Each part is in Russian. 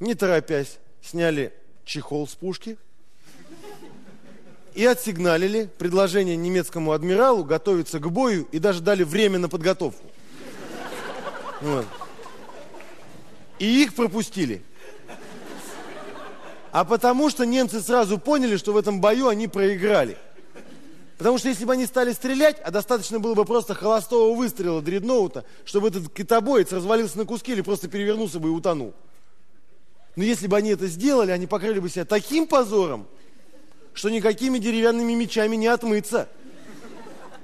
не торопясь, сняли чехол с пушки и отсигналили предложение немецкому адмиралу готовиться к бою и даже дали время на подготовку. Вот. И их пропустили. А потому что немцы сразу поняли, что в этом бою они проиграли. Потому что если бы они стали стрелять, а достаточно было бы просто холостого выстрела дредноута, чтобы этот китобоец развалился на куски или просто перевернулся бы и утонул. Но если бы они это сделали, они покрыли бы себя таким позором, что никакими деревянными мечами не отмыться.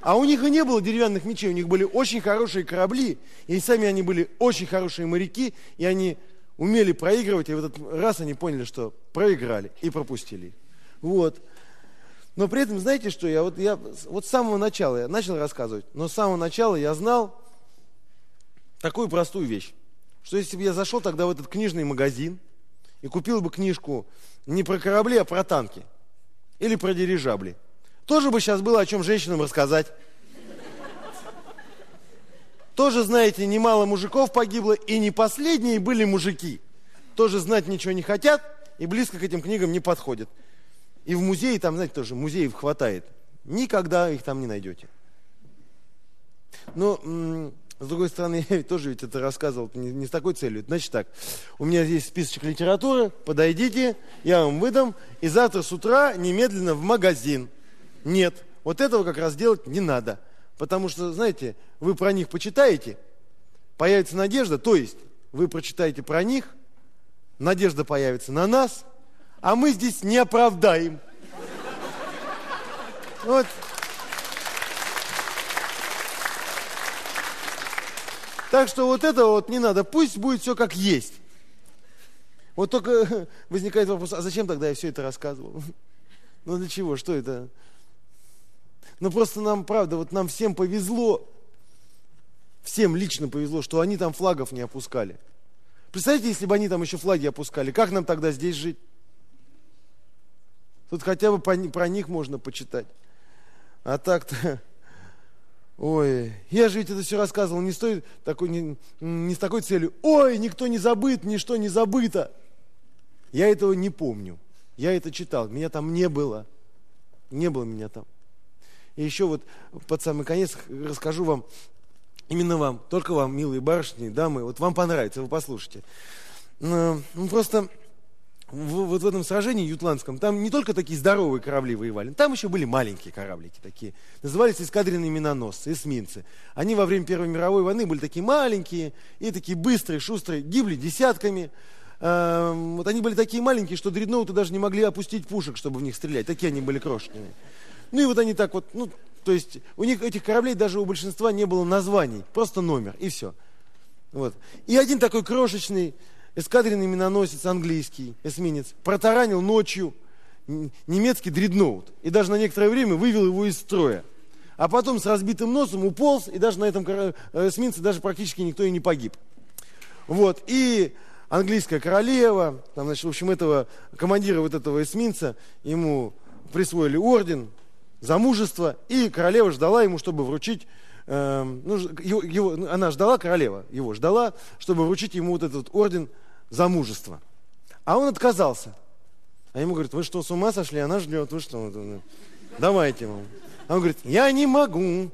А у них и не было деревянных мечей, у них были очень хорошие корабли, и сами они были очень хорошие моряки, и они умели проигрывать, и в этот раз они поняли, что проиграли и пропустили. Вот. Но при этом, знаете что, я вот, я вот с самого начала, я начал рассказывать, но с самого начала я знал такую простую вещь, что если бы я зашел тогда в этот книжный магазин и купил бы книжку не про корабли, а про танки или про дирижабли, тоже бы сейчас было о чем женщинам рассказать. Тоже, знаете, немало мужиков погибло, и не последние были мужики. Тоже знать ничего не хотят, и близко к этим книгам не подходят. И в музее, там, знаете, тоже музеев хватает. Никогда их там не найдете. Но, с другой стороны, я тоже ведь это рассказывал не, не с такой целью. Значит так, у меня здесь списочек литературы, подойдите, я вам выдам, и завтра с утра немедленно в магазин. Нет, вот этого как раз делать не надо. Потому что, знаете, вы про них почитаете, появится надежда, то есть вы прочитаете про них, надежда появится на нас, а мы здесь не оправдаем. Вот. Так что вот это вот не надо, пусть будет все как есть. Вот только возникает вопрос, а зачем тогда я все это рассказывал? Ну для чего, что это? Ну просто нам, правда, вот нам всем повезло, всем лично повезло, что они там флагов не опускали. Представляете, если бы они там еще флаги опускали, как нам тогда здесь жить? Тут хотя бы про них можно почитать. А так-то, ой, я же ведь это все рассказывал не с, той, такой, не, не с такой целью. Ой, никто не забыт, ничто не забыто. Я этого не помню. Я это читал, меня там не было. Не было меня там. И еще вот под самый конец расскажу вам, именно вам, только вам, милые барышни, дамы, вот вам понравится, вы послушайте. Ну, просто в, вот в этом сражении ютландском, там не только такие здоровые корабли воевали, там еще были маленькие кораблики такие. Назывались эскадренные миноносцы, эсминцы. Они во время Первой мировой войны были такие маленькие и такие быстрые, шустрые, гибли десятками. Эм, вот они были такие маленькие, что дредноуты даже не могли опустить пушек, чтобы в них стрелять. Такие они были крошечные. Ну и вот они так вот, ну, то есть у них этих кораблей даже у большинства не было названий, просто номер, и все. Вот. И один такой крошечный эскадренный миноносец английский, эсминец, протаранил ночью немецкий дредноут. И даже на некоторое время вывел его из строя. А потом с разбитым носом уполз, и даже на этом эсминце даже практически никто и не погиб. Вот. И английская королева, там, значит, в общем, этого командира вот этого эсминца, ему присвоили орден, замужество, и королева ждала ему, чтобы вручить, э, ну, его, его, она ждала, королева его ждала, чтобы вручить ему вот этот орден замужества. А он отказался. А ему говорят, вы что, с ума сошли? Она ждет, вы что? Давайте ему. А он говорит, я не могу.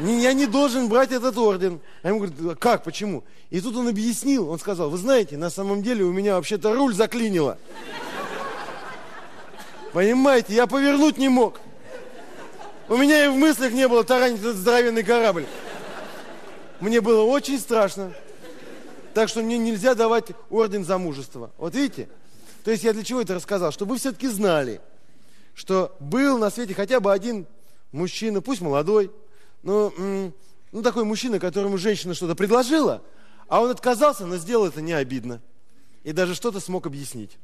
Я не должен брать этот орден. А ему говорят, как, почему? И тут он объяснил, он сказал, вы знаете, на самом деле у меня вообще-то руль заклинило. Понимаете, я повернуть не мог. У меня и в мыслях не было таранить этот здоровенный корабль. Мне было очень страшно. Так что мне нельзя давать орден замужества. Вот видите? То есть я для чего это рассказал? Чтобы вы все-таки знали, что был на свете хотя бы один мужчина, пусть молодой, но ну, такой мужчина, которому женщина что-то предложила, а он отказался, но сделал это не обидно. И даже что-то смог объяснить.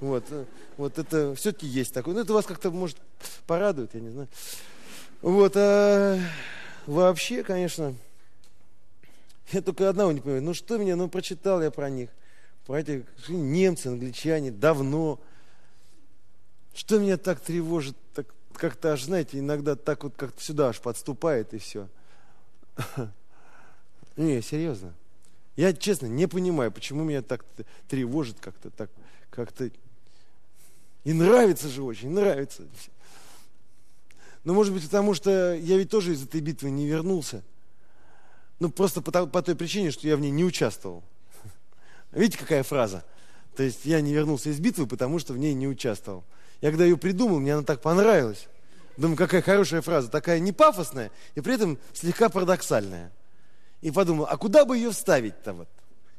Вот, э, вот это все-таки есть такое. Ну, это вас как-то, может, порадует, я не знаю. Вот, а вообще, конечно, я только одного не понимаю. Ну, что меня, ну, прочитал я про них. Про этих немцы, англичане, давно. Что меня так тревожит, так как-то аж, знаете, иногда так вот как-то сюда аж подступает и все. Не, серьезно. Я, честно, не понимаю, почему меня так тревожит как-то, так, как-то... И нравится же очень, нравится. Но, может быть, потому что я ведь тоже из этой битвы не вернулся. Ну, просто по, по той причине, что я в ней не участвовал. Видите, какая фраза? То есть я не вернулся из битвы, потому что в ней не участвовал. Я когда ее придумал, мне она так понравилась. Думаю, какая хорошая фраза, такая не пафосная, и при этом слегка парадоксальная. И подумал, а куда бы ее вставить-то вот?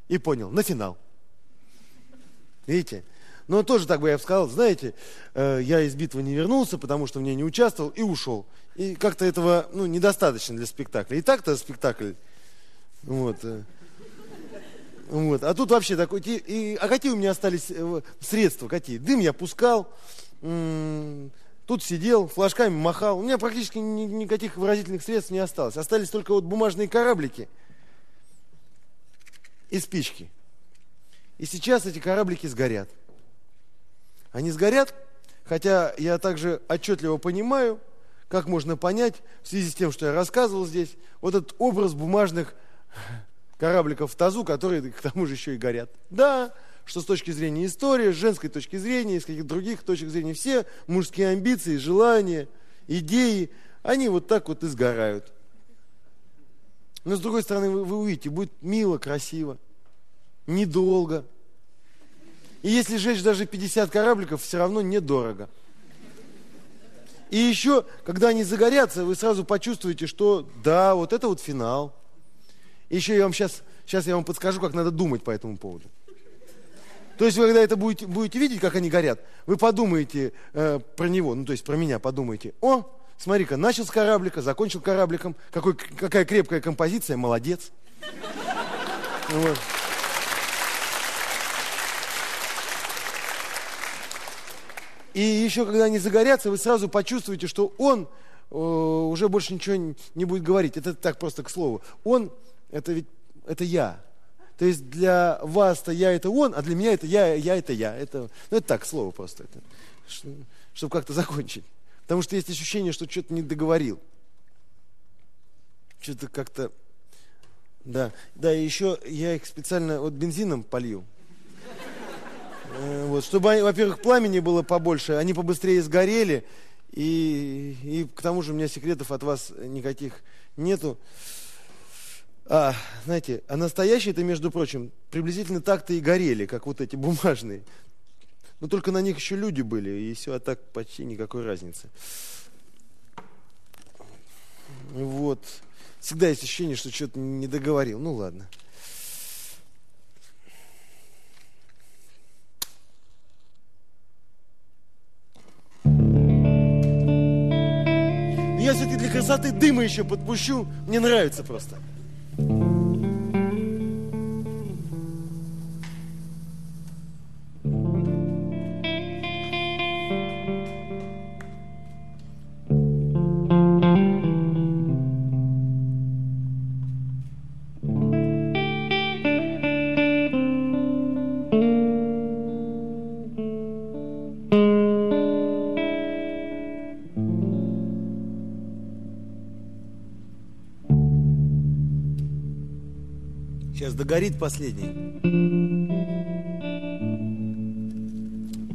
И понял, на финал. Видите? Но тоже так бы я сказал, знаете, э, я из битвы не вернулся, потому что в ней не участвовал и ушел. И как-то этого ну, недостаточно для спектакля. И так-то спектакль. Вот. Э, вот. А тут вообще такой... И, а какие у меня остались э, средства? Какие? Дым я пускал, тут сидел, флажками махал. У меня практически ни, никаких выразительных средств не осталось. Остались только вот бумажные кораблики и спички. И сейчас эти кораблики сгорят. Они сгорят, хотя я также отчетливо понимаю, как можно понять, в связи с тем, что я рассказывал здесь, вот этот образ бумажных корабликов в тазу, которые к тому же еще и горят. Да, что с точки зрения истории, с женской точки зрения, из каких-то других точек зрения, все мужские амбиции, желания, идеи, они вот так вот и сгорают. Но с другой стороны, вы, вы увидите, будет мило, красиво, недолго. И если жечь даже 50 корабликов, все равно недорого. И еще, когда они загорятся, вы сразу почувствуете, что да, вот это вот финал. Еще я вам сейчас, сейчас я вам подскажу, как надо думать по этому поводу. То есть вы когда это будете, будете видеть, как они горят, вы подумаете э, про него, ну то есть про меня подумаете. О, смотри-ка, начал с кораблика, закончил корабликом, какой, какая крепкая композиция, молодец. Вот. И еще когда они загорятся, вы сразу почувствуете, что он э, уже больше ничего не, не будет говорить. Это так просто к слову. Он, это ведь, это я. То есть для вас-то я это он, а для меня это я, я это я. Это, ну, это так, слово просто. Это, чтобы как-то закончить. Потому что есть ощущение, что что-то не договорил. Что-то как-то... Да, да, и еще я их специально вот бензином полью. Э, вот, чтобы, во-первых, пламени было побольше, они побыстрее сгорели, и, и к тому же у меня секретов от вас никаких нету. А, знаете, а настоящие-то, между прочим, приблизительно так-то и горели, как вот эти бумажные. Но только на них еще люди были, и все, а так почти никакой разницы. Вот. Всегда есть ощущение, что что-то не договорил. Ну ладно. Я все-таки для красоты дыма еще подпущу. Мне нравится просто. Mm-hmm. Догорит последний.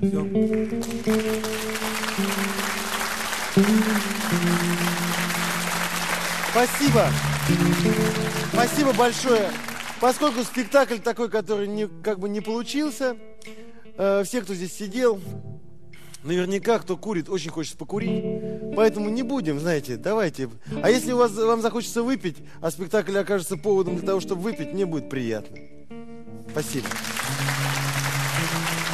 Все. Спасибо. Спасибо большое. Поскольку спектакль такой, который не, как бы не получился, э, все, кто здесь сидел, Наверняка, кто курит, очень хочет покурить. Поэтому не будем, знаете, давайте. А если у вас, вам захочется выпить, а спектакль окажется поводом для того, чтобы выпить, мне будет приятно. Спасибо.